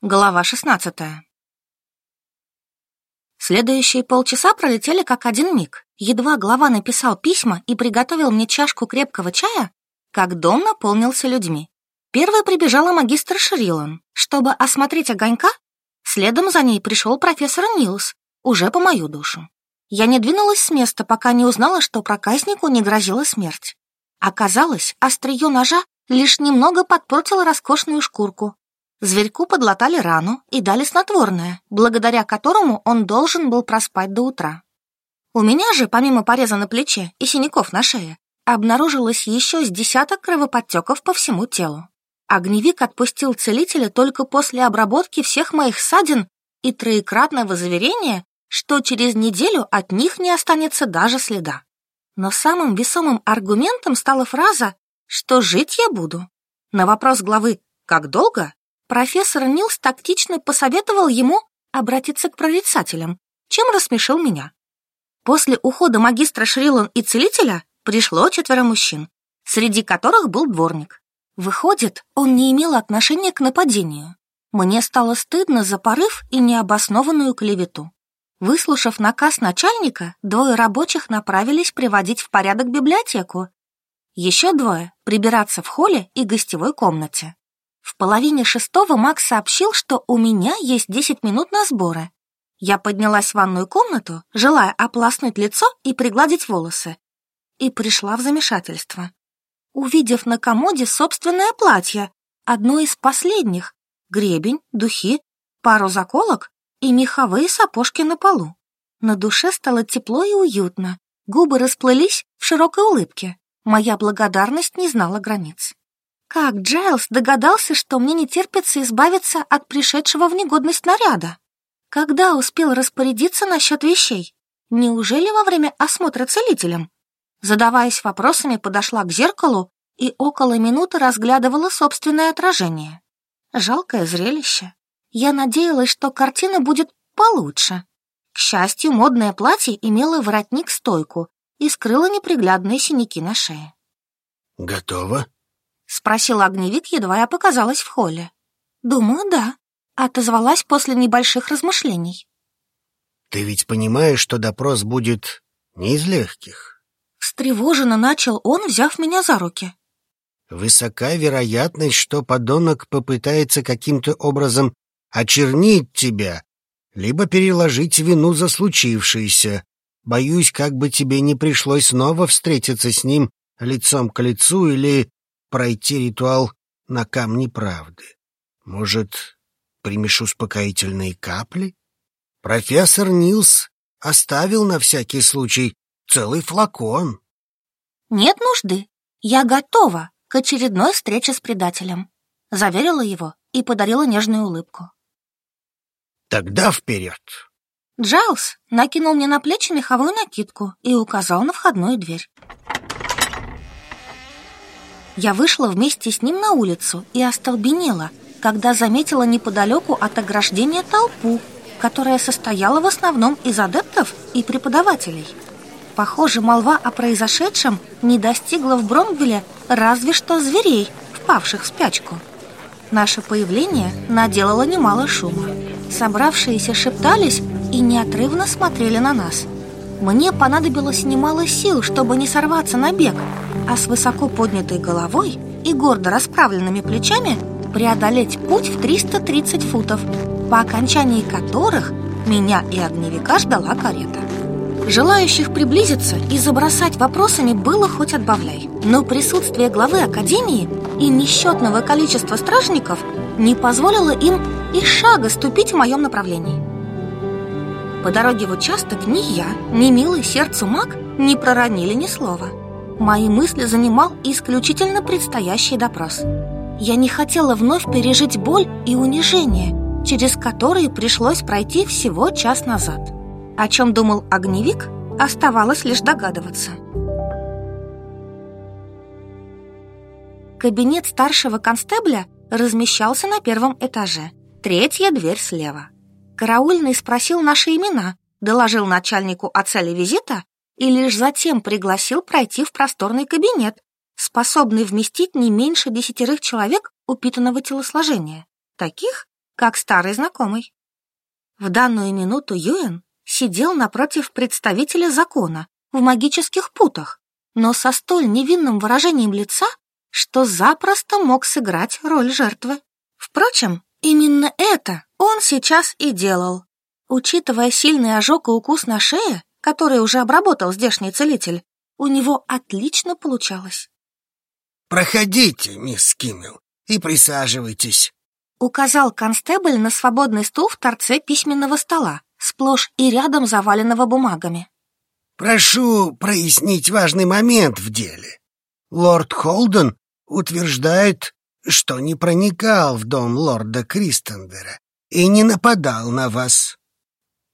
Глава шестнадцатая. Следующие полчаса пролетели как один миг. Едва глава написал письма и приготовил мне чашку крепкого чая, как дом наполнился людьми. Первой прибежала магистр Шрилан, чтобы осмотреть огонька. Следом за ней пришел профессор Нилс, уже по мою душу. Я не двинулась с места, пока не узнала, что проказнику не грозила смерть. Оказалось, острие ножа лишь немного подпортило роскошную шкурку, Зверьку подлатали рану и дали снотворное, благодаря которому он должен был проспать до утра. У меня же, помимо пореза на плече и синяков на шее, обнаружилось еще с десяток кровоподтеков по всему телу. Огневик отпустил целителя только после обработки всех моих ссадин и троекратного заверения, что через неделю от них не останется даже следа. Но самым весомым аргументом стала фраза «что жить я буду». На вопрос главы «как долго?» Профессор Нилс тактично посоветовал ему обратиться к прорицателям, чем рассмешил меня. После ухода магистра Шрилан и целителя пришло четверо мужчин, среди которых был дворник. Выходит, он не имел отношения к нападению. Мне стало стыдно за порыв и необоснованную клевету. Выслушав наказ начальника, двое рабочих направились приводить в порядок библиотеку. Еще двое — прибираться в холле и гостевой комнате. В половине шестого Макс сообщил, что у меня есть 10 минут на сборы. Я поднялась в ванную комнату, желая ополоснуть лицо и пригладить волосы. И пришла в замешательство. Увидев на комоде собственное платье, одно из последних, гребень, духи, пару заколок и меховые сапожки на полу. На душе стало тепло и уютно, губы расплылись в широкой улыбке. Моя благодарность не знала границ. «Как, Джайлз догадался, что мне не терпится избавиться от пришедшего в негодность наряда, Когда успел распорядиться насчет вещей? Неужели во время осмотра целителем?» Задаваясь вопросами, подошла к зеркалу и около минуты разглядывала собственное отражение. Жалкое зрелище. Я надеялась, что картина будет получше. К счастью, модное платье имело воротник-стойку и скрыло неприглядные синяки на шее. «Готово?» Спросил огневик, едва я показалась в холле. «Думаю, да», — отозвалась после небольших размышлений. «Ты ведь понимаешь, что допрос будет не из легких?» Встревоженно начал он, взяв меня за руки. «Высока вероятность, что подонок попытается каким-то образом очернить тебя, либо переложить вину за случившееся. Боюсь, как бы тебе не пришлось снова встретиться с ним лицом к лицу или пройти ритуал на камне правды. Может, примешь успокоительные капли? Профессор Нилс оставил на всякий случай целый флакон. Нет нужды. Я готова к очередной встрече с предателем. Заверила его и подарила нежную улыбку. Тогда вперед. Джайлз накинул мне на плечи меховую накидку и указал на входную дверь. Я вышла вместе с ним на улицу и остолбенела, когда заметила неподалеку от ограждения толпу, которая состояла в основном из адептов и преподавателей. Похоже, молва о произошедшем не достигла в Бромвилле, разве что зверей, впавших в спячку. Наше появление наделало немало шума. Собравшиеся шептались и неотрывно смотрели на нас – мне понадобилось немало сил, чтобы не сорваться на бег, а с высоко поднятой головой и гордо расправленными плечами преодолеть путь в 330 футов, по окончании которых меня и огневика ждала карета. Желающих приблизиться и забросать вопросами было хоть отбавляй, но присутствие главы Академии и несчетного количества стражников не позволило им и шага ступить в моем направлении. По дороге в участок ни я, ни милый сердцу маг не проронили ни слова. Мои мысли занимал исключительно предстоящий допрос. Я не хотела вновь пережить боль и унижение, через которые пришлось пройти всего час назад. О чем думал огневик, оставалось лишь догадываться. Кабинет старшего констебля размещался на первом этаже. Третья дверь слева. Караульный спросил наши имена, доложил начальнику о цели визита и лишь затем пригласил пройти в просторный кабинет, способный вместить не меньше десятерых человек упитанного телосложения, таких, как старый знакомый. В данную минуту Юэн сидел напротив представителя закона в магических путах, но со столь невинным выражением лица, что запросто мог сыграть роль жертвы. Впрочем, Именно это он сейчас и делал. Учитывая сильный ожог и укус на шее, который уже обработал здешний целитель, у него отлично получалось. «Проходите, мисс Киммел, и присаживайтесь», — указал констебль на свободный стул в торце письменного стола, сплошь и рядом заваленного бумагами. «Прошу прояснить важный момент в деле. Лорд Холден утверждает, что не проникал в дом лорда Кристендера и не нападал на вас.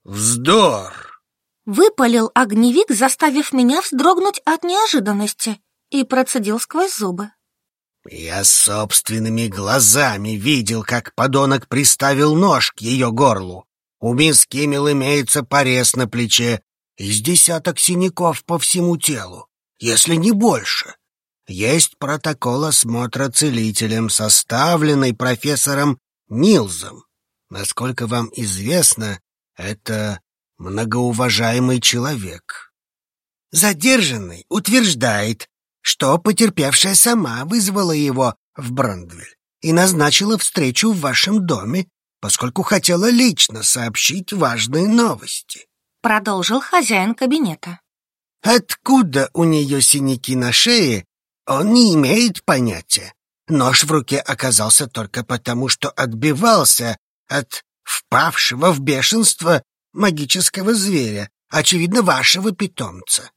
Вздор! Выпалил огневик, заставив меня вздрогнуть от неожиданности, и процедил сквозь зубы. Я собственными глазами видел, как подонок приставил нож к ее горлу. У мисс Киммел имеется порез на плече, из десяток синяков по всему телу, если не больше есть протокол осмотра целителем, составленный профессором Нилзом. Насколько вам известно, это многоуважаемый человек. Задержанный утверждает, что потерпевшая сама вызвала его в Брандвель и назначила встречу в вашем доме, поскольку хотела лично сообщить важные новости. Продолжил хозяин кабинета. Откуда у нее синяки на шее он не имеет понятия. Нож в руке оказался только потому, что отбивался от впавшего в бешенство магического зверя, очевидно, вашего питомца.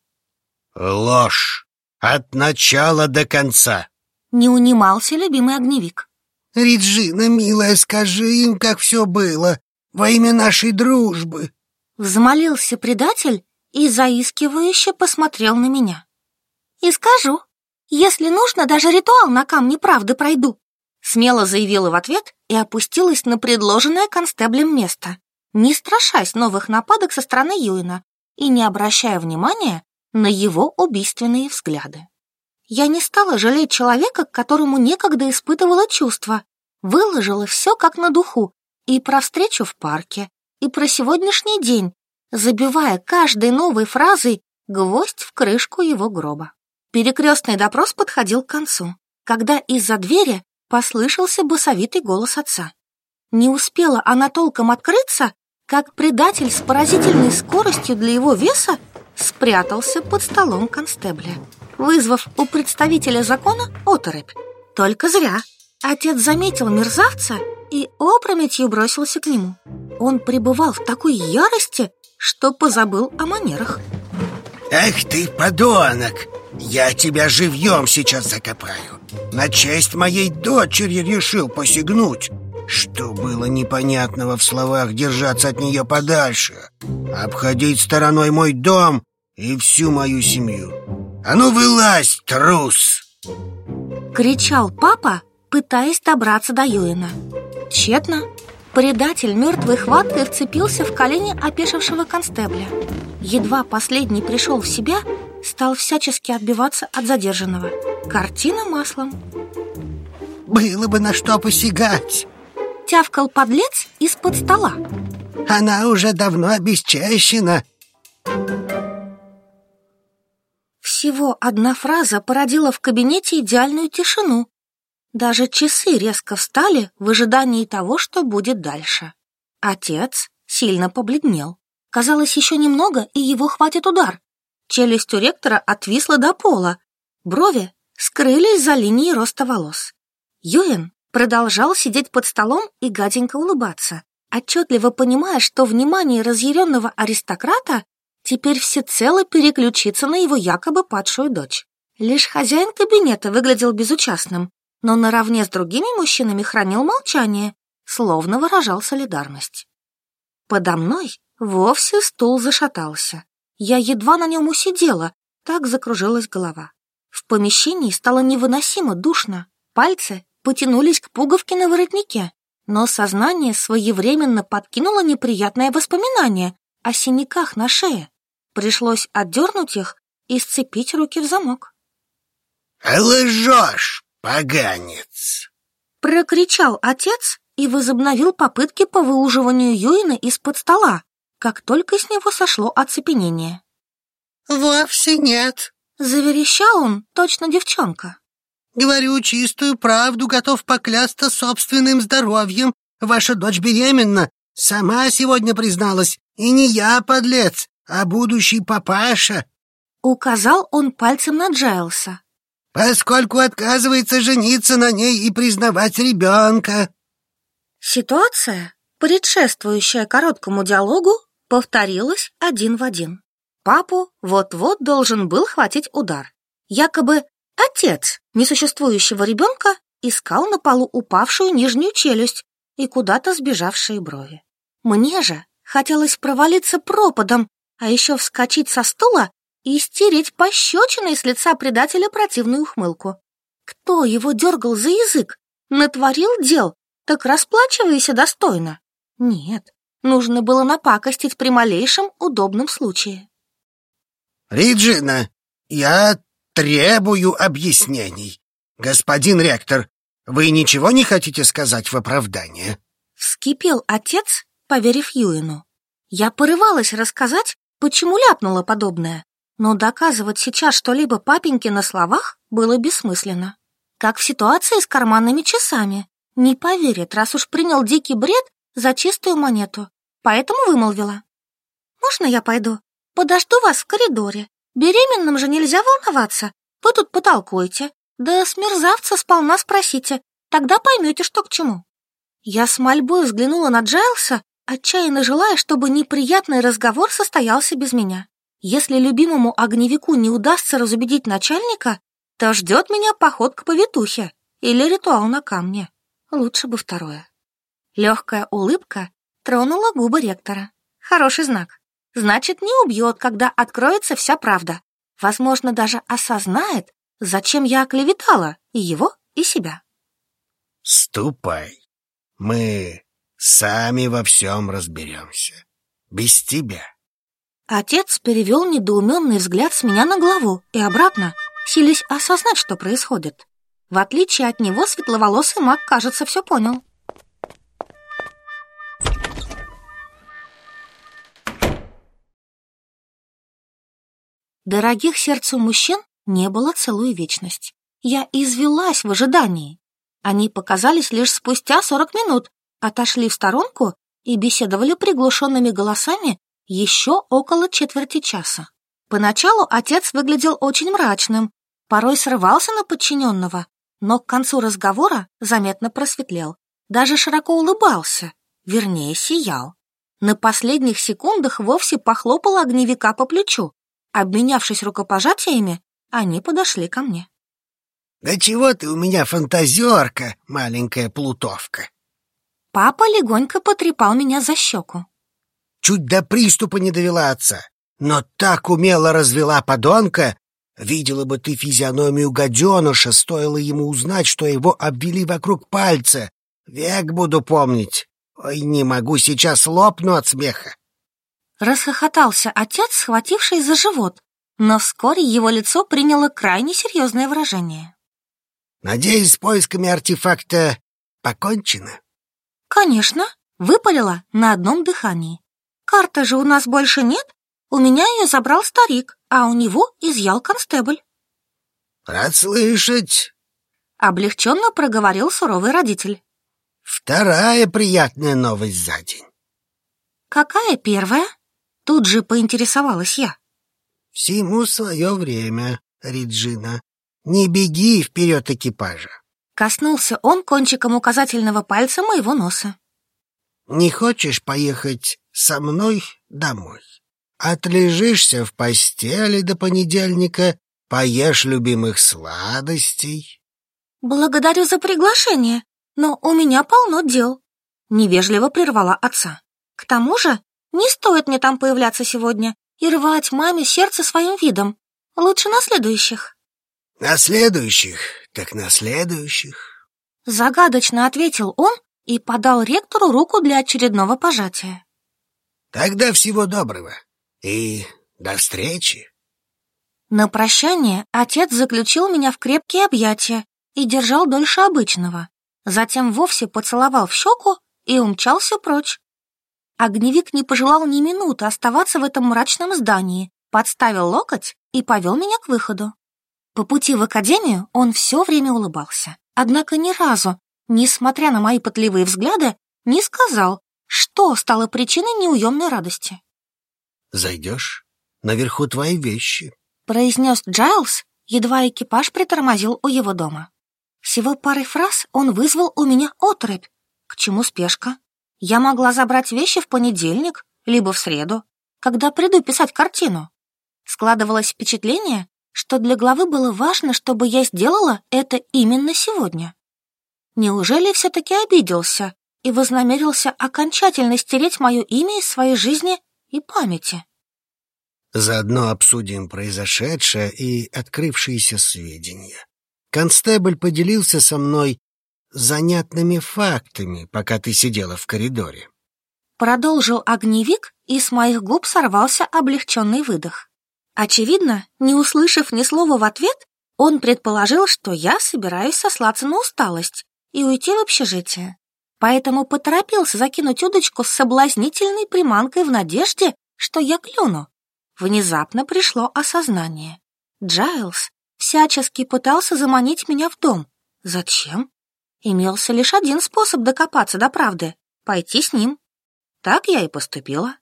Ложь! От начала до конца! Не унимался любимый огневик. Реджина, милая, скажи им, как все было, во имя нашей дружбы. Взмолился предатель и заискивающе посмотрел на меня. И скажу. Если нужно, даже ритуал на камне правды пройду», смело заявила в ответ и опустилась на предложенное констеблем место, не страшась новых нападок со стороны Юина и не обращая внимания на его убийственные взгляды. Я не стала жалеть человека, к которому некогда испытывала чувства, выложила все как на духу и про встречу в парке, и про сегодняшний день, забивая каждой новой фразой гвоздь в крышку его гроба. Перекрестный допрос подходил к концу, когда из-за двери послышался басовитый голос отца. Не успела она толком открыться, как предатель с поразительной скоростью для его веса спрятался под столом констебля, вызвав у представителя закона оторопь. Только зря. Отец заметил мерзавца и опрометью бросился к нему. Он пребывал в такой ярости, что позабыл о манерах. «Эх ты, подонок!» Я тебя живьем сейчас закопаю. На честь моей дочери решил посягнуть. Что было непонятного в словах держаться от нее подальше? Обходить стороной мой дом и всю мою семью. А ну вылазь, трус! Кричал папа, пытаясь добраться до Юина. Тщетно. Предатель мертвой хваткой вцепился в колени опешившего констебля. Едва последний пришел в себя, стал всячески отбиваться от задержанного. Картина маслом. Было бы на что посягать. Тявкал подлец из-под стола. Она уже давно обесчащена. Всего одна фраза породила в кабинете идеальную тишину. Даже часы резко встали в ожидании того, что будет дальше. Отец сильно побледнел. Казалось, еще немного, и его хватит удар. Челюсть у ректора отвисла до пола, брови скрылись за линией роста волос. Юэн продолжал сидеть под столом и гаденько улыбаться, отчетливо понимая, что внимание разъяренного аристократа теперь всецело переключится на его якобы падшую дочь. Лишь хозяин кабинета выглядел безучастным, но наравне с другими мужчинами хранил молчание, словно выражал солидарность. Подо мной вовсе стул зашатался. Я едва на нем усидела, так закружилась голова. В помещении стало невыносимо душно. Пальцы потянулись к пуговке на воротнике, но сознание своевременно подкинуло неприятное воспоминание о синяках на шее. Пришлось отдернуть их и сцепить руки в замок. «Лжешь, поганец!» — прокричал отец и возобновил попытки по выуживанию Юина из-под стола как только с него сошло оцепенение. «Вовсе нет», — заверещал он, точно девчонка. «Говорю чистую правду, готов поклясться собственным здоровьем. Ваша дочь беременна, сама сегодня призналась, и не я, подлец, а будущий папаша». Указал он пальцем на Джайлса. «Поскольку отказывается жениться на ней и признавать ребенка». Ситуация, предшествующая короткому диалогу, повторилось один в один. Папу вот-вот должен был хватить удар. Якобы отец несуществующего ребенка искал на полу упавшую нижнюю челюсть и куда-то сбежавшие брови. Мне же хотелось провалиться пропадом, а еще вскочить со стула и стереть пощечиной с лица предателя противную ухмылку. Кто его дергал за язык? Натворил дел? Так расплачивайся достойно. Нет, нужно было напакостить при малейшем удобном случае. Риджина, я требую объяснений. Господин ректор, вы ничего не хотите сказать в оправдание?» Вскипел отец, поверив Юину. Я порывалась рассказать, почему ляпнула подобное, но доказывать сейчас что-либо папеньке на словах было бессмысленно. Как в ситуации с карманными часами. Не поверит, раз уж принял дикий бред за чистую монету поэтому вымолвила. «Можно я пойду? Подожду вас в коридоре. Беременным же нельзя волноваться. Вы тут потолкуете. Да с мерзавца сполна спросите. Тогда поймете, что к чему». Я с мольбой взглянула на Джайлса, отчаянно желая, чтобы неприятный разговор состоялся без меня. Если любимому огневику не удастся разубедить начальника, то ждет меня поход к повитухе или ритуал на камне. Лучше бы второе. Легкая улыбка тронула губы ректора. Хороший знак. Значит, не убьет, когда откроется вся правда. Возможно, даже осознает, зачем я оклеветала и его, и себя. Ступай. Мы сами во всем разберемся. Без тебя. Отец перевел недоуменный взгляд с меня на главу и обратно, сились осознать, что происходит. В отличие от него, светловолосый маг, кажется, все понял. дорогих сердцу мужчин не было целую вечность. Я извелась в ожидании. Они показались лишь спустя сорок минут, отошли в сторонку и беседовали приглушенными голосами еще около четверти часа. Поначалу отец выглядел очень мрачным, порой срывался на подчиненного, но к концу разговора заметно просветлел, даже широко улыбался, вернее, сиял. На последних секундах вовсе похлопал огневика по плечу, а обменявшись рукопожатиями, они подошли ко мне. «Да чего ты у меня фантазерка, маленькая плутовка!» Папа легонько потрепал меня за щеку. «Чуть до приступа не довела отца, но так умело развела подонка, видела бы ты физиономию гаденыша, стоило ему узнать, что его обвели вокруг пальца. Век буду помнить. Ой, не могу, сейчас лопну от смеха расхохотался отец, схвативший за живот, но вскоре его лицо приняло крайне серьезное выражение. «Надеюсь, с поисками артефакта покончено?» «Конечно», — выпалила на одном дыхании. Карта же у нас больше нет, у меня ее забрал старик, а у него изъял констебль». «Рад слышать», — облегченно проговорил суровый родитель. «Вторая приятная новость за день». «Какая первая?» Тут же поинтересовалась я. «Всему свое время, Риджина. Не беги вперед экипажа!» Коснулся он кончиком указательного пальца моего носа. «Не хочешь поехать со мной домой? Отлежишься в постели до понедельника, поешь любимых сладостей». «Благодарю за приглашение, но у меня полно дел», — невежливо прервала отца. «К тому же не стоит мне там появляться сегодня и рвать маме сердце своим видом. Лучше на следующих». «На следующих, так на следующих». Загадочно ответил он и подал ректору руку для очередного пожатия. «Тогда всего доброго и до встречи». На прощание отец заключил меня в крепкие объятия и держал дольше обычного. Затем вовсе поцеловал в щеку и умчался прочь. Огневик не пожелал ни минуты оставаться в этом мрачном здании, подставил локоть и повел меня к выходу. По пути в академию он все время улыбался, однако ни разу, несмотря на мои пытливые взгляды, не сказал, что стало причиной неуемной радости. «Зайдешь? Наверху твои вещи», — произнес Джайлз, едва экипаж притормозил у его дома. Всего парой фраз он вызвал у меня отрыбь. К чему спешка? Я могла забрать вещи в понедельник, либо в среду, когда приду писать картину. Складывалось впечатление, что для главы было важно, чтобы я сделала это именно сегодня. Неужели все-таки обиделся и вознамерился окончательно стереть мое имя из своей жизни и памяти? Заодно обсудим произошедшее и открывшиеся сведения. Констебль поделился со мной занятными фактами, пока ты сидела в коридоре. Продолжил огневик, и с моих губ сорвался облегченный выдох. Очевидно, не услышав ни слова в ответ, он предположил, что я собираюсь сослаться на усталость и уйти в общежитие. Поэтому поторопился закинуть удочку с соблазнительной приманкой в надежде, что я клюну. Внезапно пришло осознание. Джайлз всячески пытался заманить меня в дом. Зачем? Имелся лишь один способ докопаться до правды — пойти с ним. Так я и поступила.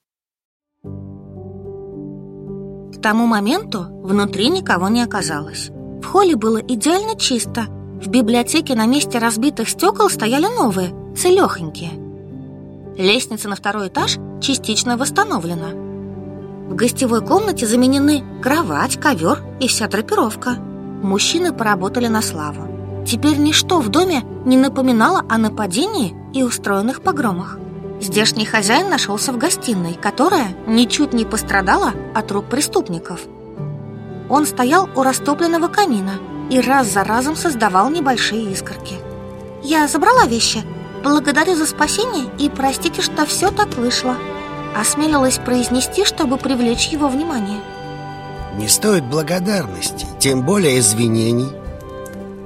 К тому моменту внутри никого не оказалось. В холле было идеально чисто. В библиотеке на месте разбитых стекол стояли новые, целехонькие. Лестница на второй этаж частично восстановлена. В гостевой комнате заменены кровать, ковер и вся драпировка. Мужчины поработали на славу. Теперь ничто в доме не напоминало о нападении и устроенных погромах. Здешний хозяин нашелся в гостиной, которая ничуть не пострадала от рук преступников. Он стоял у растопленного камина и раз за разом создавал небольшие искорки. «Я забрала вещи. Благодарю за спасение и простите, что все так вышло», осмелилась произнести, чтобы привлечь его внимание. «Не стоит благодарности, тем более извинений»,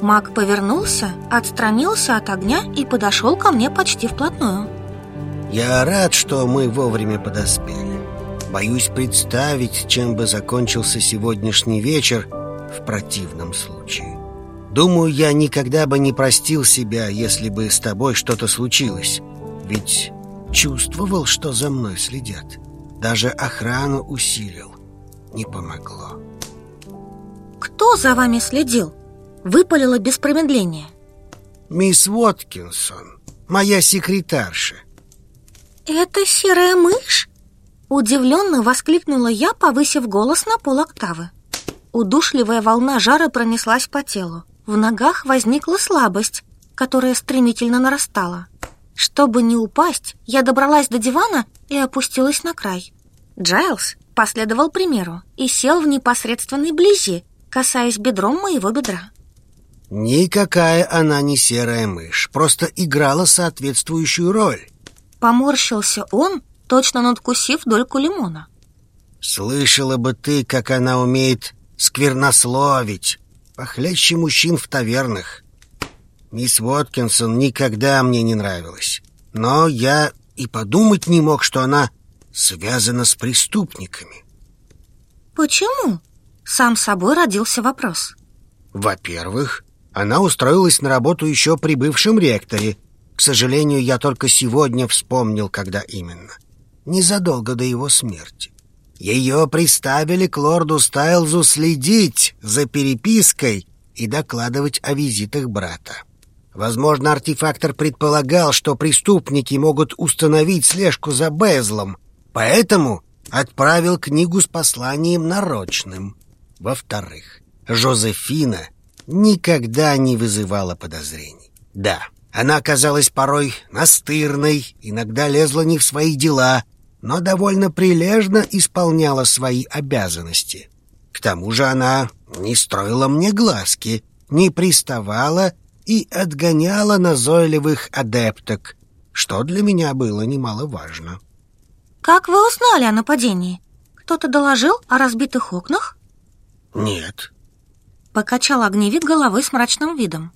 Маг повернулся, отстранился от огня и подошел ко мне почти вплотную. Я рад, что мы вовремя подоспели. Боюсь представить, чем бы закончился сегодняшний вечер в противном случае. Думаю, я никогда бы не простил себя, если бы с тобой что-то случилось. Ведь чувствовал, что за мной следят. Даже охрану усилил. Не помогло. Кто за вами следил? выпалила без промедления. «Мисс Уоткинсон, моя секретарша». «Это серая мышь?» Удивленно воскликнула я, повысив голос на полоктавы. Удушливая волна жара пронеслась по телу. В ногах возникла слабость, которая стремительно нарастала. Чтобы не упасть, я добралась до дивана и опустилась на край. Джайлз последовал примеру и сел в непосредственной близи, касаясь бедром моего бедра. Никакая она не серая мышь, просто играла соответствующую роль. Поморщился он, точно надкусив дольку лимона. Слышала бы ты, как она умеет сквернословить, похлеще мужчин в тавернах. Мисс Воткинсон никогда мне не нравилась, но я и подумать не мог, что она связана с преступниками. Почему? Сам собой родился вопрос. Во-первых, она устроилась на работу еще при бывшем ректоре. К сожалению, я только сегодня вспомнил, когда именно. Незадолго до его смерти. Ее приставили к лорду Стайлзу следить за перепиской и докладывать о визитах брата. Возможно, артефактор предполагал, что преступники могут установить слежку за Безлом, поэтому отправил книгу с посланием нарочным. Во-вторых, Жозефина — никогда не вызывала подозрений. Да, она казалась порой настырной, иногда лезла не в свои дела, но довольно прилежно исполняла свои обязанности. К тому же она не строила мне глазки, не приставала и отгоняла назойливых адепток, что для меня было немаловажно. «Как вы узнали о нападении? Кто-то доложил о разбитых окнах?» «Нет, Покачал огневик головой с мрачным видом.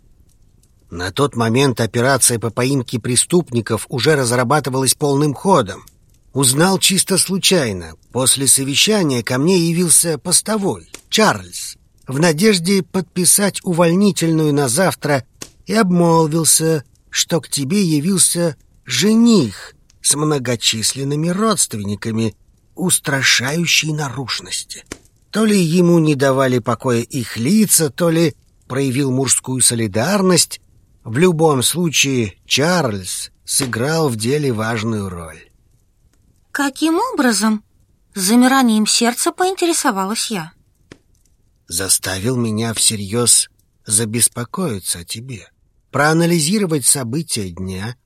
На тот момент операция по поимке преступников уже разрабатывалась полным ходом. Узнал чисто случайно. После совещания ко мне явился постовой, Чарльз, в надежде подписать увольнительную на завтра и обмолвился, что к тебе явился жених с многочисленными родственниками устрашающей наружности. То ли ему не давали покоя их лица, то ли проявил мужскую солидарность. В любом случае Чарльз сыграл в деле важную роль. Каким образом? С замиранием сердца поинтересовалась я. Заставил меня всерьез забеспокоиться о тебе. Проанализировать события дня,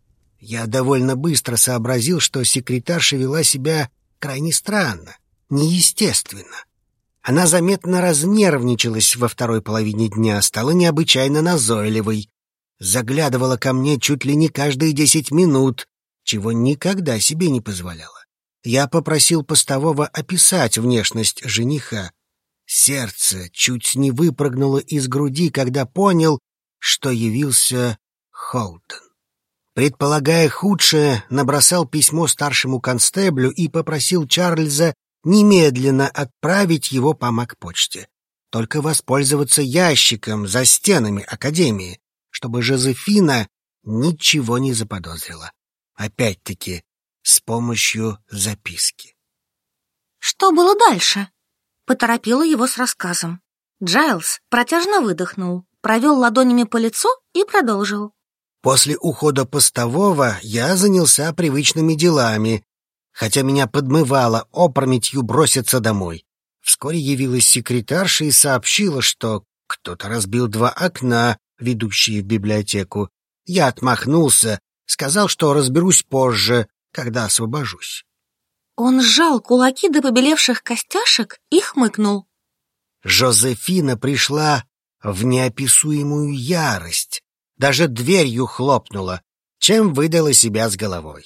я довольно быстро сообразил, что секретарша вела себя крайне странно, неестественно. Она заметно разнервничалась во второй половине дня, стала необычайно назойливой. Заглядывала ко мне чуть ли не каждые десять минут, чего никогда себе не позволяла. Я попросил постового описать внешность жениха. Сердце чуть не выпрыгнуло из груди, когда понял, что явился Холден. Предполагая худшее, набросал письмо старшему констеблю и попросил Чарльза немедленно отправить его по почте Только воспользоваться ящиком за стенами Академии, чтобы Жозефина ничего не заподозрила. Опять-таки, с помощью записки. Что было дальше? Поторопила его с рассказом. Джайлз протяжно выдохнул, провел ладонями по лицу и продолжил. После ухода постового я занялся привычными делами хотя меня подмывало опрометью броситься домой. Вскоре явилась секретарша и сообщила, что кто-то разбил два окна, ведущие в библиотеку. Я отмахнулся, сказал, что разберусь позже, когда освобожусь. Он сжал кулаки до побелевших костяшек и хмыкнул. Жозефина пришла в неописуемую ярость. Даже дверью хлопнула, чем выдала себя с головой.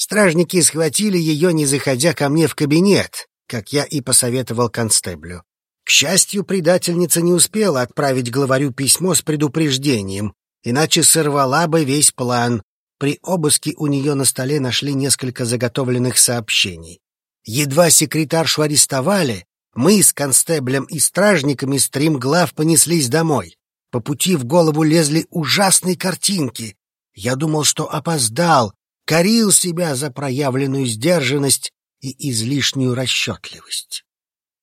Стражники схватили ее, не заходя ко мне в кабинет, как я и посоветовал констеблю. К счастью, предательница не успела отправить главарю письмо с предупреждением, иначе сорвала бы весь план. При обыске у нее на столе нашли несколько заготовленных сообщений. Едва секретаршу арестовали, мы с констеблем и стражниками стримглав понеслись домой. По пути в голову лезли ужасные картинки. Я думал, что опоздал, корил себя за проявленную сдержанность и излишнюю расчетливость.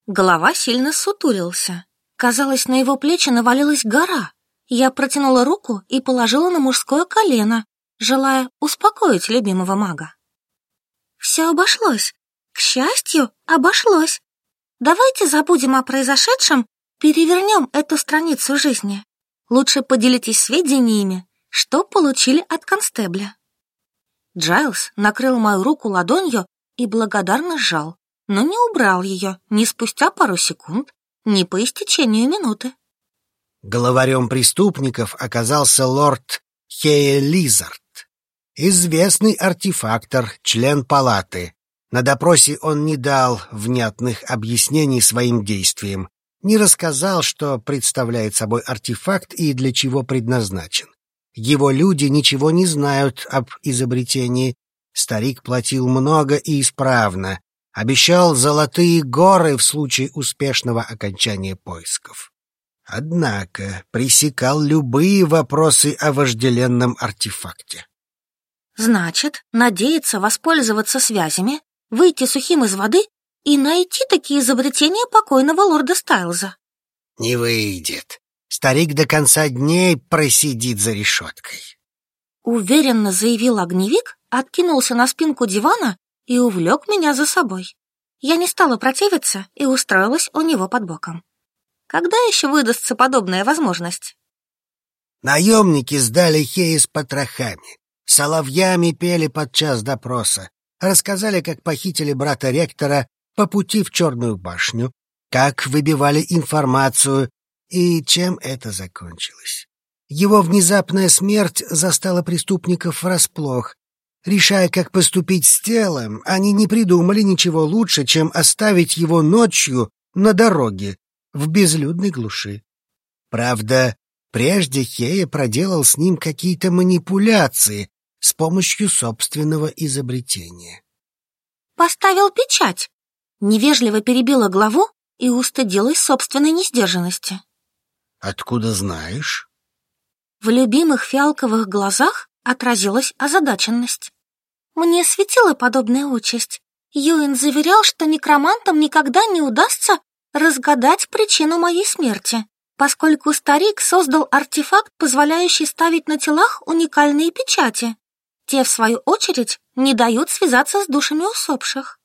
Голова сильно сутулился. Казалось, на его плечи навалилась гора. Я протянула руку и положила на мужское колено, желая успокоить любимого мага. Все обошлось. К счастью, обошлось. Давайте забудем о произошедшем, перевернем эту страницу жизни. Лучше поделитесь сведениями, что получили от констебля. Джайлз накрыл мою руку ладонью и благодарно сжал, но не убрал ее ни спустя пару секунд, ни по истечению минуты. Главарем преступников оказался лорд Хея Лизард, известный артефактор, член палаты. На допросе он не дал внятных объяснений своим действиям, не рассказал, что представляет собой артефакт и для чего предназначен. Его люди ничего не знают об изобретении. Старик платил много и исправно. Обещал золотые горы в случае успешного окончания поисков. Однако пресекал любые вопросы о вожделенном артефакте. «Значит, надеется воспользоваться связями, выйти сухим из воды и найти такие изобретения покойного лорда Стайлза?» «Не выйдет. Старик до конца дней просидит за решеткой. Уверенно заявил огневик, откинулся на спинку дивана и увлек меня за собой. Я не стала противиться и устроилась у него под боком. Когда еще выдастся подобная возможность? Наемники сдали Хеи с потрохами. Соловьями пели под час допроса. Рассказали, как похитили брата ректора по пути в Черную башню, как выбивали информацию и чем это закончилось? Его внезапная смерть застала преступников врасплох. Решая, как поступить с телом, они не придумали ничего лучше, чем оставить его ночью на дороге, в безлюдной глуши. Правда, прежде Хея проделал с ним какие-то манипуляции с помощью собственного изобретения. «Поставил печать!» — невежливо перебила главу и устыдилась собственной несдержанности. Откуда знаешь? В любимых фиалковых глазах отразилась озадаченность. Мне светила подобная участь. Юин заверял, что некромантам никогда не удастся разгадать причину моей смерти, поскольку старик создал артефакт, позволяющий ставить на телах уникальные печати. Те, в свою очередь, не дают связаться с душами усопших.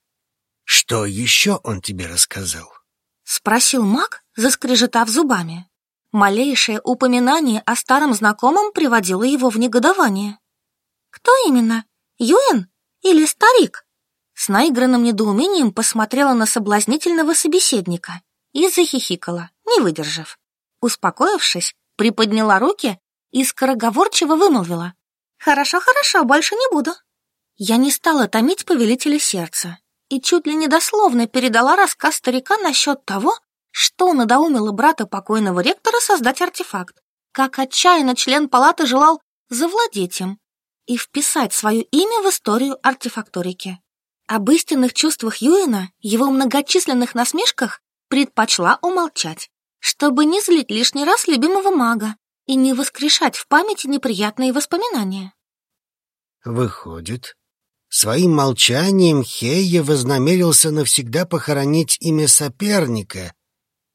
«Что еще он тебе рассказал?» — спросил маг, заскрежетав зубами. Малейшее упоминание о старом знакомом приводило его в негодование. «Кто именно? Юэн или старик?» С наигранным недоумением посмотрела на соблазнительного собеседника и захихикала, не выдержав. Успокоившись, приподняла руки и скороговорчиво вымолвила. «Хорошо, хорошо, больше не буду». Я не стала томить повелителя сердца и чуть ли не дословно передала рассказ старика насчет того, что надоумило брата покойного ректора создать артефакт, как отчаянно член палаты желал завладеть им и вписать свое имя в историю артефакторики. Об истинных чувствах Юина, его многочисленных насмешках, предпочла умолчать, чтобы не злить лишний раз любимого мага и не воскрешать в памяти неприятные воспоминания. Выходит, своим молчанием Хея вознамерился навсегда похоронить имя соперника,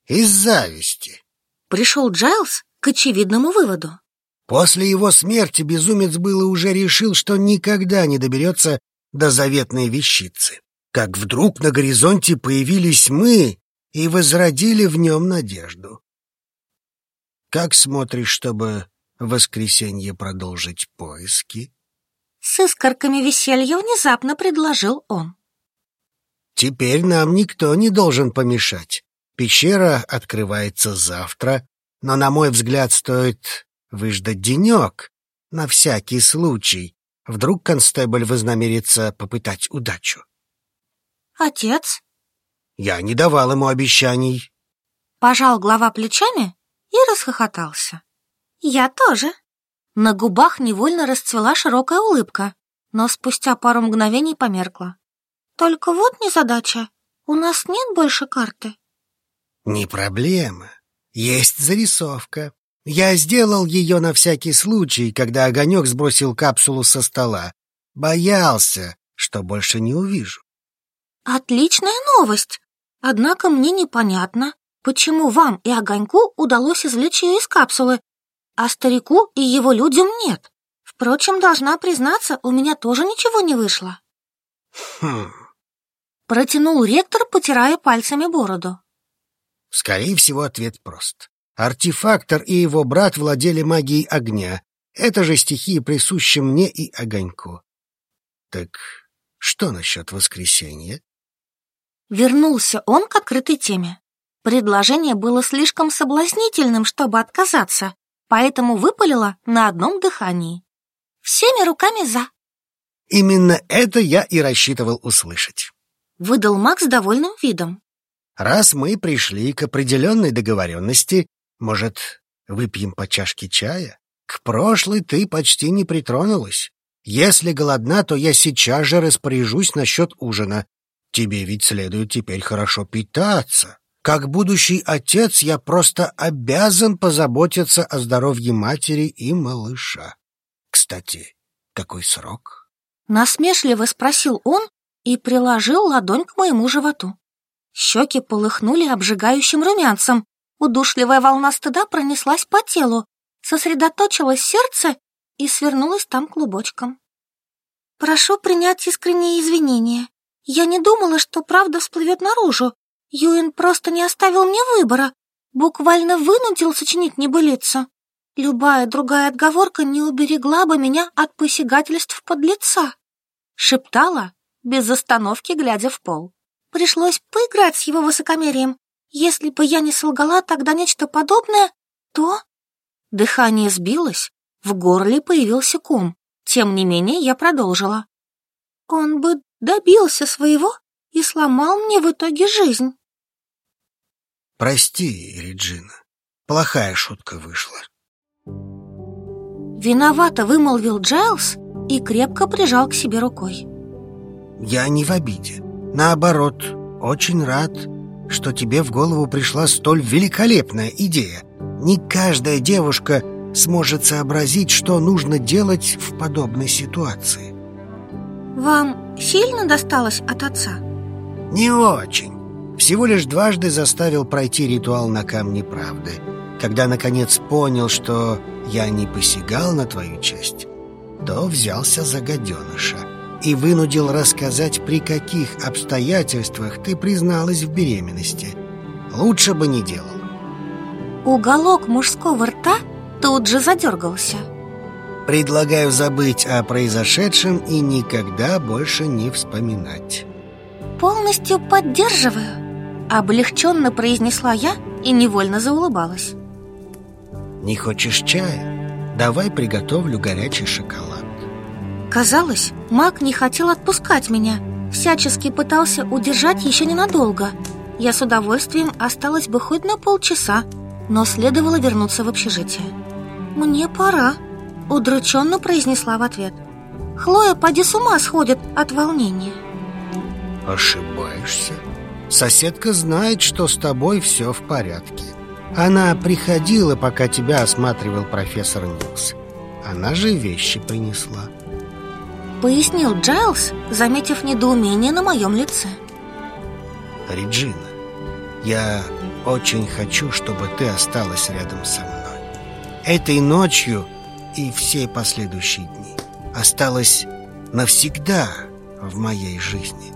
из зависти. Пришел Джайлз к очевидному выводу. После его смерти безумец было уже решил, что никогда не доберется до заветной вещицы. Как вдруг на горизонте появились мы и возродили в нем надежду. Как смотришь, чтобы в воскресенье продолжить поиски? С искорками веселья внезапно предложил он. Теперь нам никто не должен помешать. Пещера открывается завтра, но, на мой взгляд, стоит выждать денек, на всякий случай. Вдруг констебль вознамерится попытать удачу. Отец? Я не давал ему обещаний. Пожал глава плечами и расхохотался. Я тоже. На губах невольно расцвела широкая улыбка, но спустя пару мгновений померкла. Только вот незадача. У нас нет больше карты. Не проблема. Есть зарисовка. Я сделал ее на всякий случай, когда огонек сбросил капсулу со стола. Боялся, что больше не увижу. Отличная новость. Однако мне непонятно, почему вам и огоньку удалось извлечь ее из капсулы, а старику и его людям нет. Впрочем, должна признаться, у меня тоже ничего не вышло. Хм. Протянул ректор, потирая пальцами бороду. Скорее всего, ответ прост. Артефактор и его брат владели магией огня. Это же стихии присущи мне и огоньку. Так что насчет воскресенья? Вернулся он к открытой теме. Предложение было слишком соблазнительным, чтобы отказаться, поэтому выпалило на одном дыхании. Всеми руками за. Именно это я и рассчитывал услышать. Выдал Макс довольным видом. Раз мы пришли к определенной договоренности, может, выпьем по чашке чая? К прошлой ты почти не притронулась. Если голодна, то я сейчас же распоряжусь насчет ужина. Тебе ведь следует теперь хорошо питаться. Как будущий отец я просто обязан позаботиться о здоровье матери и малыша. Кстати, какой срок?» Насмешливо спросил он и приложил ладонь к моему животу. Щеки полыхнули обжигающим румянцем. Удушливая волна стыда пронеслась по телу, сосредоточилось сердце и свернулось там клубочком. «Прошу принять искренние извинения. Я не думала, что правда всплывет наружу. Юин просто не оставил мне выбора, буквально вынудил сочинить небылицу. Любая другая отговорка не уберегла бы меня от посягательств подлеца», — шептала, без остановки глядя в пол пришлось поиграть с его высокомерием. Если бы я не солгала тогда нечто подобное, то...» Дыхание сбилось, в горле появился ком. Тем не менее, я продолжила. «Он бы добился своего и сломал мне в итоге жизнь». «Прости, Реджина, плохая шутка вышла». Виновато вымолвил Джайлз и крепко прижал к себе рукой. «Я не в обиде. Наоборот, очень рад, что тебе в голову пришла столь великолепная идея. Не каждая девушка сможет сообразить, что нужно делать в подобной ситуации. Вам сильно досталось от отца? Не очень. Всего лишь дважды заставил пройти ритуал на камне правды. Когда, наконец, понял, что я не посягал на твою честь, то взялся за гаденыша и вынудил рассказать, при каких обстоятельствах ты призналась в беременности. Лучше бы не делал. Уголок мужского рта тут же задергался. Предлагаю забыть о произошедшем и никогда больше не вспоминать. Полностью поддерживаю. Облегченно произнесла я и невольно заулыбалась. Не хочешь чая? Давай приготовлю горячий шоколад. Казалось, маг не хотел отпускать меня, всячески пытался удержать еще ненадолго. Я с удовольствием осталась бы хоть на полчаса, но следовало вернуться в общежитие. «Мне пора», — удрученно произнесла в ответ. «Хлоя поди с ума сходит от волнения». «Ошибаешься. Соседка знает, что с тобой все в порядке. Она приходила, пока тебя осматривал профессор Нилс. Она же вещи принесла» пояснил Джайлз, заметив недоумение на моем лице. Реджина, я очень хочу, чтобы ты осталась рядом со мной. Этой ночью и все последующие дни осталась навсегда в моей жизни,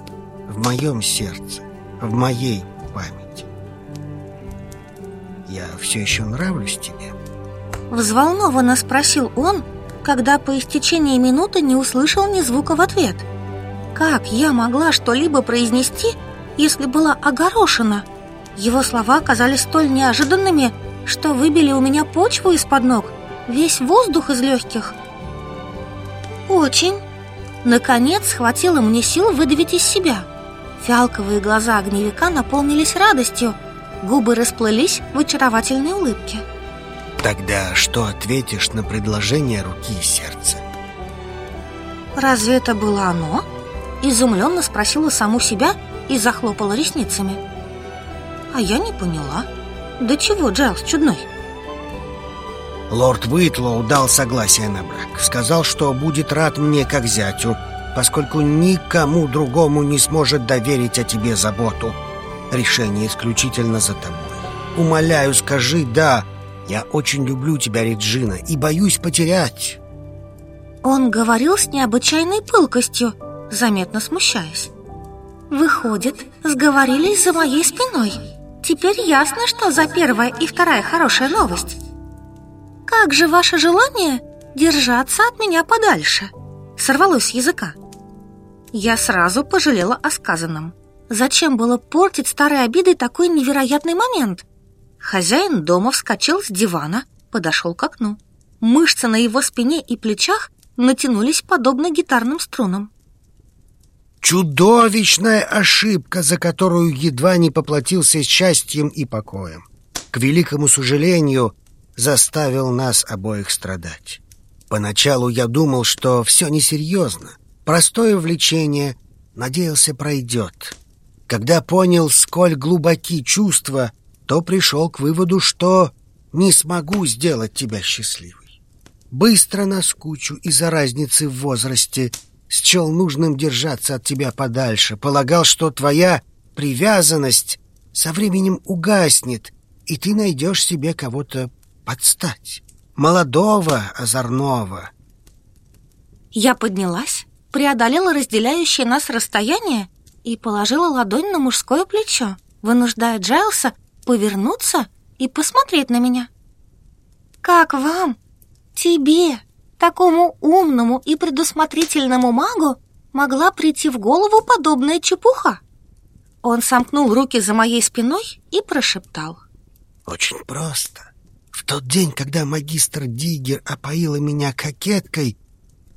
в моем сердце, в моей памяти. Я все еще нравлюсь тебе? Взволнованно спросил он, когда по истечении минуты не услышал ни звука в ответ. Как я могла что-либо произнести, если была огорошена? Его слова оказались столь неожиданными, что выбили у меня почву из-под ног, весь воздух из легких. Очень. Наконец, хватило мне сил выдавить из себя. Фиалковые глаза огневика наполнились радостью, губы расплылись в очаровательной улыбке. Тогда что ответишь на предложение руки и сердца? Разве это было оно? Изумленно спросила саму себя и захлопала ресницами. А я не поняла. Да чего, Джайлз чудной? Лорд Уитлоу дал согласие на брак. Сказал, что будет рад мне как зятю, поскольку никому другому не сможет доверить о тебе заботу. Решение исключительно за тобой. Умоляю, скажи «да», я очень люблю тебя, Реджина, и боюсь потерять. Он говорил с необычайной пылкостью, заметно смущаясь. Выходит, сговорились за моей спиной. Теперь ясно, что за первая и вторая хорошая новость. Как же ваше желание держаться от меня подальше? Сорвалось с языка. Я сразу пожалела о сказанном. Зачем было портить старой обидой такой невероятный момент? Хозяин дома вскочил с дивана, подошел к окну. Мышцы на его спине и плечах натянулись подобно гитарным струнам. Чудовищная ошибка, за которую едва не поплатился счастьем и покоем. К великому сожалению, заставил нас обоих страдать. Поначалу я думал, что все несерьезно. Простое влечение, надеялся, пройдет. Когда понял, сколь глубоки чувства, то пришел к выводу, что не смогу сделать тебя счастливой. Быстро наскучу из-за разницы в возрасте, счел нужным держаться от тебя подальше, полагал, что твоя привязанность со временем угаснет, и ты найдешь себе кого-то подстать. Молодого, озорного. Я поднялась, преодолела разделяющее нас расстояние и положила ладонь на мужское плечо, вынуждая Джайлса повернуться и посмотреть на меня. Как вам, тебе, такому умному и предусмотрительному магу, могла прийти в голову подобная чепуха? Он сомкнул руки за моей спиной и прошептал. Очень просто. В тот день, когда магистр Дигер опоила меня кокеткой,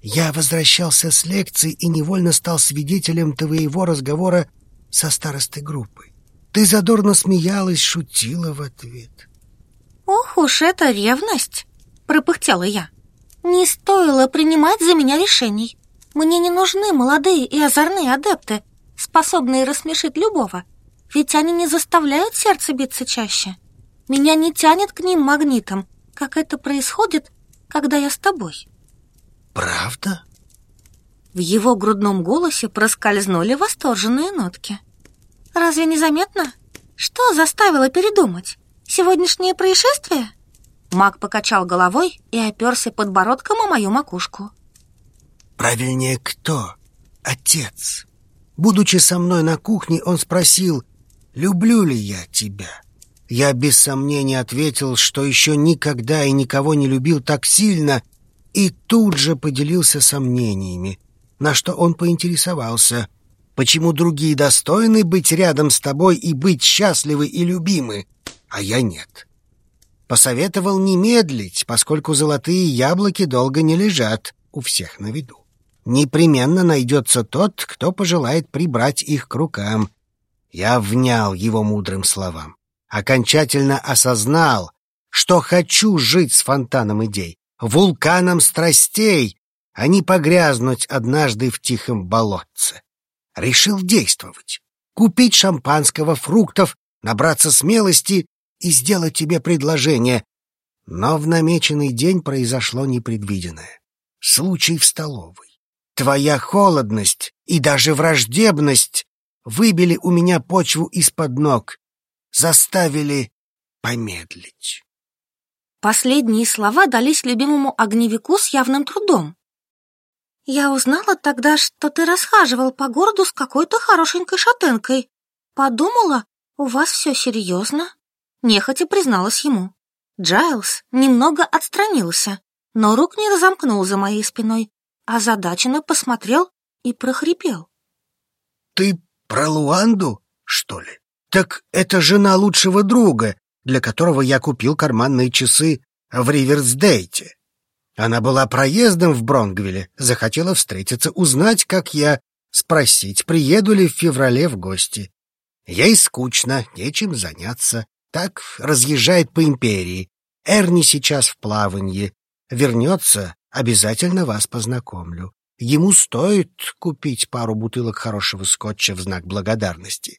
я возвращался с лекции и невольно стал свидетелем твоего разговора со старостой группой. Ты задорно смеялась, шутила в ответ. «Ох уж эта ревность!» — пропыхтела я. «Не стоило принимать за меня решений. Мне не нужны молодые и озорные адепты, способные рассмешить любого, ведь они не заставляют сердце биться чаще. Меня не тянет к ним магнитом, как это происходит, когда я с тобой». «Правда?» В его грудном голосе проскользнули восторженные нотки. Разве незаметно? Что заставило передумать? Сегодняшнее происшествие? Маг покачал головой и оперся подбородком о мою макушку. Правильнее кто? Отец. Будучи со мной на кухне, он спросил, люблю ли я тебя. Я без сомнения ответил, что еще никогда и никого не любил так сильно, и тут же поделился сомнениями, на что он поинтересовался — Почему другие достойны быть рядом с тобой и быть счастливы и любимы, а я нет? Посоветовал не медлить, поскольку золотые яблоки долго не лежат у всех на виду. Непременно найдется тот, кто пожелает прибрать их к рукам. Я внял его мудрым словам. Окончательно осознал, что хочу жить с фонтаном идей, вулканом страстей, а не погрязнуть однажды в тихом болотце решил действовать. Купить шампанского, фруктов, набраться смелости и сделать тебе предложение. Но в намеченный день произошло непредвиденное. Случай в столовой. Твоя холодность и даже враждебность выбили у меня почву из-под ног, заставили помедлить. Последние слова дались любимому огневику с явным трудом. Я узнала тогда, что ты расхаживал по городу с какой-то хорошенькой шатенкой. Подумала, у вас все серьезно?» Нехотя призналась ему. Джайлз немного отстранился, но рук не разомкнул за моей спиной, а задаченно посмотрел и прохрипел. «Ты про Луанду, что ли? Так это жена лучшего друга, для которого я купил карманные часы в Риверсдейте». Она была проездом в Бронгвилле, захотела встретиться, узнать, как я, спросить, приеду ли в феврале в гости. Ей скучно, нечем заняться. Так разъезжает по империи. Эрни сейчас в плаванье. Вернется, обязательно вас познакомлю. Ему стоит купить пару бутылок хорошего скотча в знак благодарности.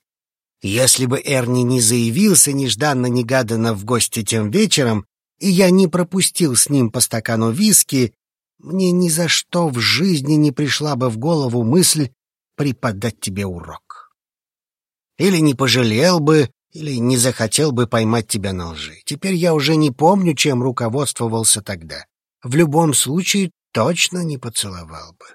Если бы Эрни не заявился нежданно-негаданно в гости тем вечером, и я не пропустил с ним по стакану виски, мне ни за что в жизни не пришла бы в голову мысль преподать тебе урок. Или не пожалел бы, или не захотел бы поймать тебя на лжи. Теперь я уже не помню, чем руководствовался тогда. В любом случае, точно не поцеловал бы.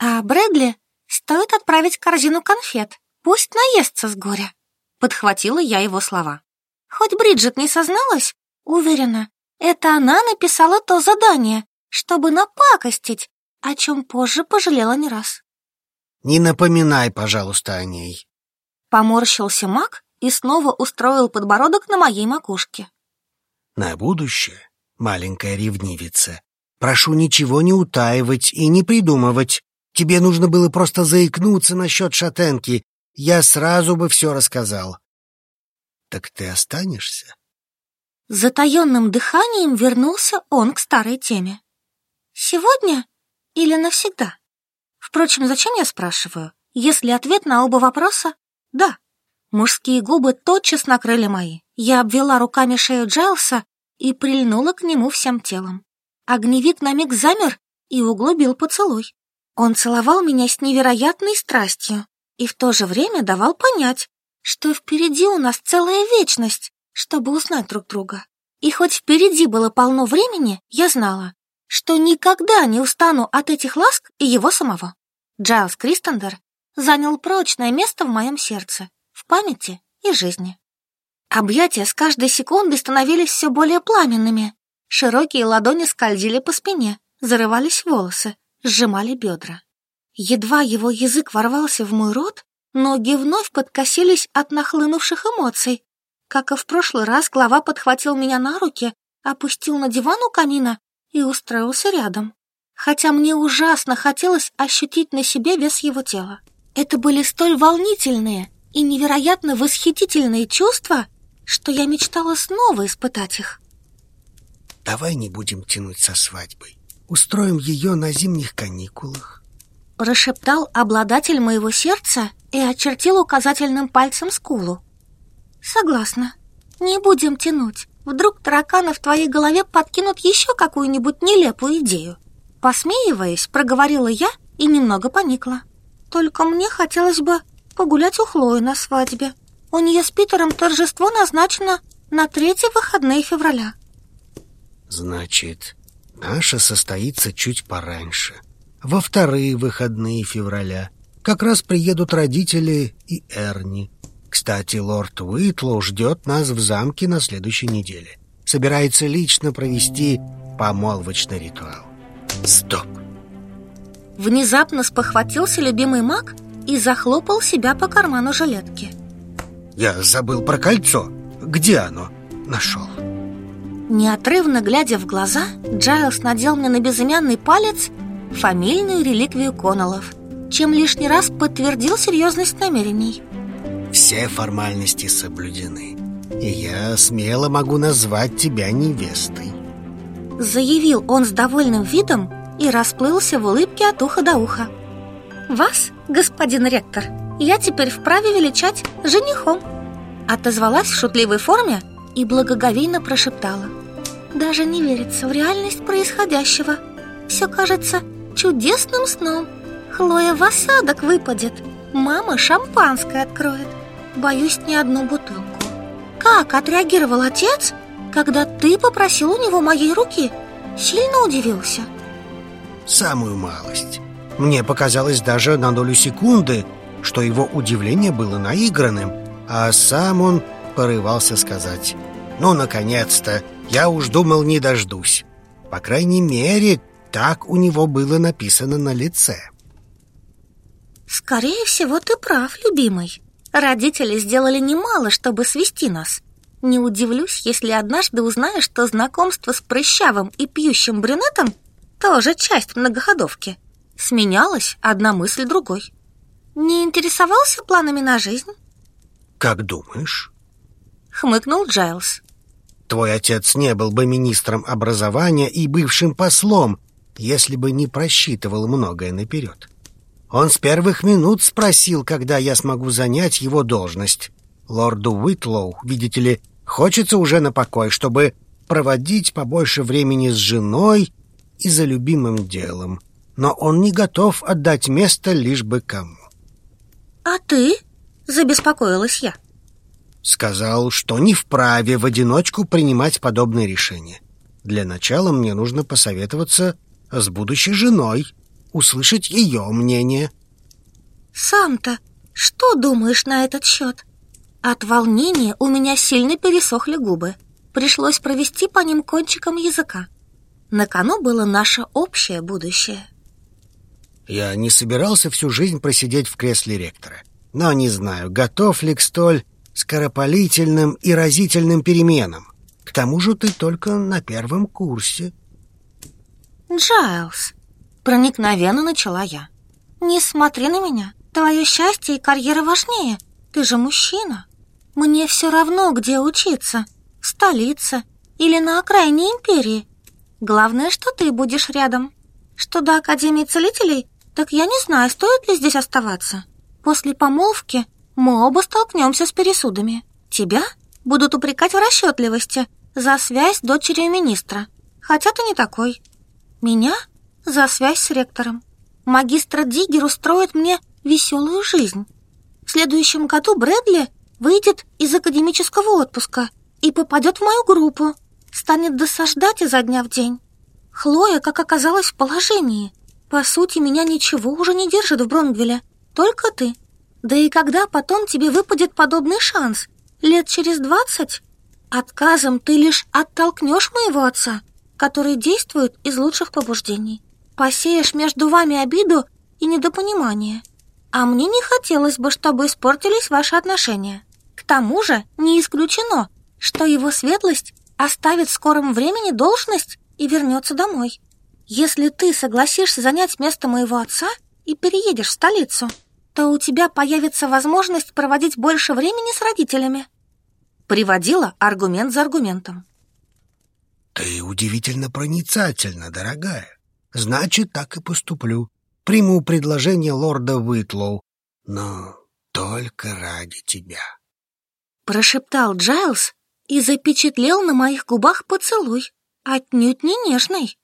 А Брэдли стоит отправить корзину конфет. Пусть наестся с горя. Подхватила я его слова. Хоть Бриджит не созналась, Уверена, это она написала то задание, чтобы напакостить, о чем позже пожалела не раз. «Не напоминай, пожалуйста, о ней!» Поморщился маг и снова устроил подбородок на моей макушке. «На будущее, маленькая ревнивица, прошу ничего не утаивать и не придумывать. Тебе нужно было просто заикнуться насчет шатенки. Я сразу бы все рассказал». «Так ты останешься?» С затаенным дыханием вернулся он к старой теме. «Сегодня или навсегда?» Впрочем, зачем я спрашиваю, если ответ на оба вопроса — да. Мужские губы тотчас накрыли мои. Я обвела руками шею Джайлса и прильнула к нему всем телом. Огневик на миг замер и углубил поцелуй. Он целовал меня с невероятной страстью и в то же время давал понять, что впереди у нас целая вечность, чтобы узнать друг друга. И хоть впереди было полно времени, я знала, что никогда не устану от этих ласк и его самого. Джайлс Кристендер занял прочное место в моем сердце, в памяти и жизни. Объятия с каждой секунды становились все более пламенными. Широкие ладони скользили по спине, зарывались волосы, сжимали бедра. Едва его язык ворвался в мой рот, ноги вновь подкосились от нахлынувших эмоций, как и в прошлый раз, глава подхватил меня на руки, опустил на диван у камина и устроился рядом. Хотя мне ужасно хотелось ощутить на себе вес его тела. Это были столь волнительные и невероятно восхитительные чувства, что я мечтала снова испытать их. Давай не будем тянуть со свадьбой. Устроим ее на зимних каникулах. Прошептал обладатель моего сердца и очертил указательным пальцем скулу. Согласна. Не будем тянуть. Вдруг тараканы в твоей голове подкинут еще какую-нибудь нелепую идею. Посмеиваясь, проговорила я и немного поникла. Только мне хотелось бы погулять у Хлои на свадьбе. У нее с Питером торжество назначено на третье выходные февраля. Значит, наша состоится чуть пораньше. Во вторые выходные февраля. Как раз приедут родители и Эрни. Кстати, лорд Уитлоу ждет нас в замке на следующей неделе. Собирается лично провести помолвочный ритуал. Стоп! Внезапно спохватился любимый маг и захлопал себя по карману жилетки. Я забыл про кольцо. Где оно? Нашел. Неотрывно глядя в глаза, Джайлс надел мне на безымянный палец фамильную реликвию Коннеллов, чем лишний раз подтвердил серьезность намерений все формальности соблюдены. И я смело могу назвать тебя невестой. Заявил он с довольным видом и расплылся в улыбке от уха до уха. Вас, господин ректор, я теперь вправе величать женихом. Отозвалась в шутливой форме и благоговейно прошептала. Даже не верится в реальность происходящего. Все кажется чудесным сном. Хлоя в осадок выпадет. Мама шампанское откроет боюсь не одну бутылку. Как отреагировал отец, когда ты попросил у него моей руки? Сильно удивился. Самую малость. Мне показалось даже на долю секунды, что его удивление было наигранным, а сам он порывался сказать «Ну, наконец-то! Я уж думал, не дождусь!» По крайней мере, так у него было написано на лице. «Скорее всего, ты прав, любимый», Родители сделали немало, чтобы свести нас. Не удивлюсь, если однажды узнаю, что знакомство с прыщавым и пьющим брюнетом тоже часть многоходовки. Сменялась одна мысль другой. Не интересовался планами на жизнь? Как думаешь? Хмыкнул Джайлз. Твой отец не был бы министром образования и бывшим послом, если бы не просчитывал многое наперед. Он с первых минут спросил, когда я смогу занять его должность. Лорду Уитлоу, видите ли, хочется уже на покой, чтобы проводить побольше времени с женой и за любимым делом. Но он не готов отдать место лишь бы кому. «А ты?» — забеспокоилась я. Сказал, что не вправе в одиночку принимать подобные решения. Для начала мне нужно посоветоваться с будущей женой услышать ее мнение. Сам-то что думаешь на этот счет? От волнения у меня сильно пересохли губы. Пришлось провести по ним кончиком языка. На кону было наше общее будущее. Я не собирался всю жизнь просидеть в кресле ректора. Но не знаю, готов ли к столь скоропалительным и разительным переменам. К тому же ты только на первом курсе. Джайлз, Проникновенно начала я. «Не смотри на меня. Твое счастье и карьера важнее. Ты же мужчина. Мне все равно, где учиться. В столице или на окраине империи. Главное, что ты будешь рядом. Что до Академии Целителей, так я не знаю, стоит ли здесь оставаться. После помолвки мы оба столкнемся с пересудами. Тебя будут упрекать в расчетливости за связь с дочерью министра, хотя ты не такой. Меня — за связь с ректором. Магистр Диггер устроит мне веселую жизнь. В следующем году Брэдли выйдет из академического отпуска и попадет в мою группу. Станет досаждать изо дня в день. Хлоя, как оказалось, в положении. По сути, меня ничего уже не держит в Бромвеле. Только ты. Да и когда потом тебе выпадет подобный шанс? Лет через двадцать? Отказом ты лишь оттолкнешь моего отца, который действует из лучших побуждений посеешь между вами обиду и недопонимание. А мне не хотелось бы, чтобы испортились ваши отношения. К тому же не исключено, что его светлость оставит в скором времени должность и вернется домой. Если ты согласишься занять место моего отца и переедешь в столицу, то у тебя появится возможность проводить больше времени с родителями. Приводила аргумент за аргументом. Ты удивительно проницательна, дорогая. Значит, так и поступлю. Приму предложение лорда Уитлоу, но только ради тебя. Прошептал Джайлз и запечатлел на моих губах поцелуй, отнюдь не нежный.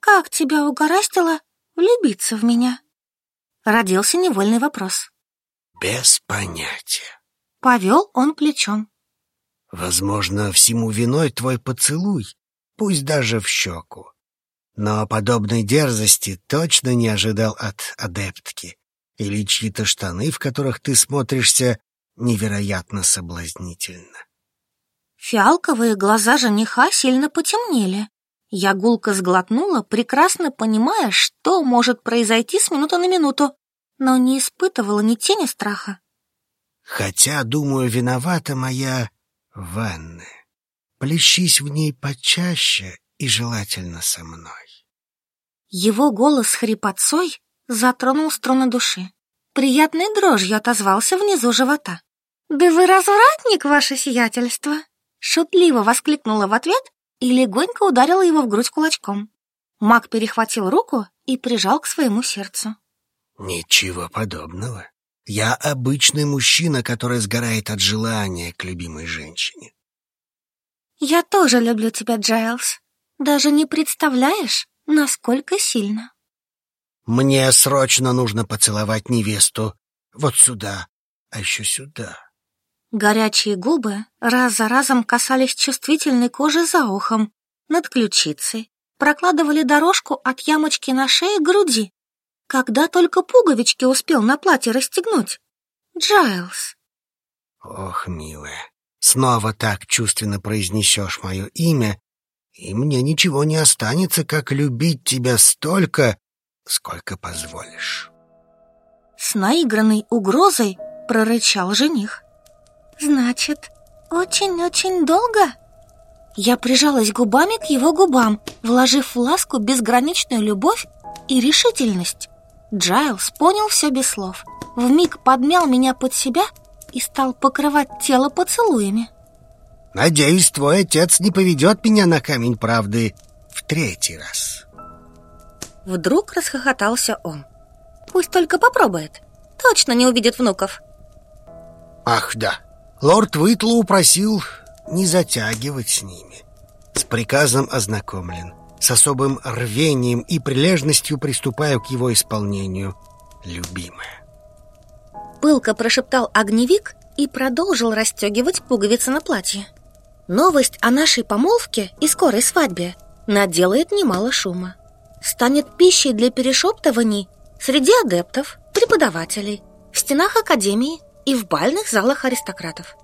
«Как тебя угораздило влюбиться в меня?» Родился невольный вопрос. «Без понятия». Повел он плечом. «Возможно, всему виной твой поцелуй, пусть даже в щеку. Но подобной дерзости точно не ожидал от адептки. Или чьи-то штаны, в которых ты смотришься невероятно соблазнительно. Фиалковые глаза жениха сильно потемнели. Я гулко сглотнула, прекрасно понимая, что может произойти с минуты на минуту, но не испытывала ни тени страха. Хотя, думаю, виновата моя ванна. Плещись в ней почаще и желательно со мной. Его голос хрипотцой затронул струны души. Приятной дрожью отозвался внизу живота. «Да вы развратник, ваше сиятельство!» Шутливо воскликнула в ответ и легонько ударила его в грудь кулачком. Маг перехватил руку и прижал к своему сердцу. «Ничего подобного. Я обычный мужчина, который сгорает от желания к любимой женщине». «Я тоже люблю тебя, Джайлз. Даже не представляешь, Насколько сильно? Мне срочно нужно поцеловать невесту. Вот сюда, а еще сюда. Горячие губы раз за разом касались чувствительной кожи за ухом, над ключицей, прокладывали дорожку от ямочки на шее к груди. Когда только пуговички успел на платье расстегнуть. Джайлз. Ох, милая, снова так чувственно произнесешь мое имя, и мне ничего не останется, как любить тебя столько, сколько позволишь». С наигранной угрозой прорычал жених. «Значит, очень-очень долго?» Я прижалась губами к его губам, вложив в ласку безграничную любовь и решительность. Джайлз понял все без слов, В миг подмял меня под себя и стал покрывать тело поцелуями. Надеюсь, твой отец не поведет меня на камень правды в третий раз. Вдруг расхохотался он. Пусть только попробует. Точно не увидит внуков. Ах да, лорд Вытлоу просил не затягивать с ними. С приказом ознакомлен. С особым рвением и прилежностью приступаю к его исполнению, любимая. Пылко прошептал огневик и продолжил расстегивать пуговицы на платье. Новость о нашей помолвке и скорой свадьбе наделает немало шума. Станет пищей для перешептываний среди адептов, преподавателей, в стенах академии и в бальных залах аристократов.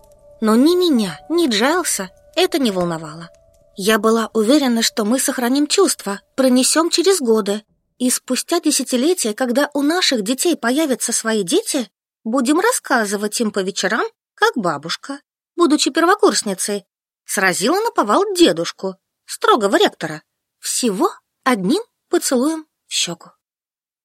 Но ни меня, ни Джайлса это не волновало. Я была уверена, что мы сохраним чувства, пронесем через годы, и спустя десятилетия, когда у наших детей появятся свои дети, будем рассказывать им по вечерам, как бабушка, будучи первокурсницей, сразила наповал дедушку, строгого ректора, всего одним поцелуем в щеку.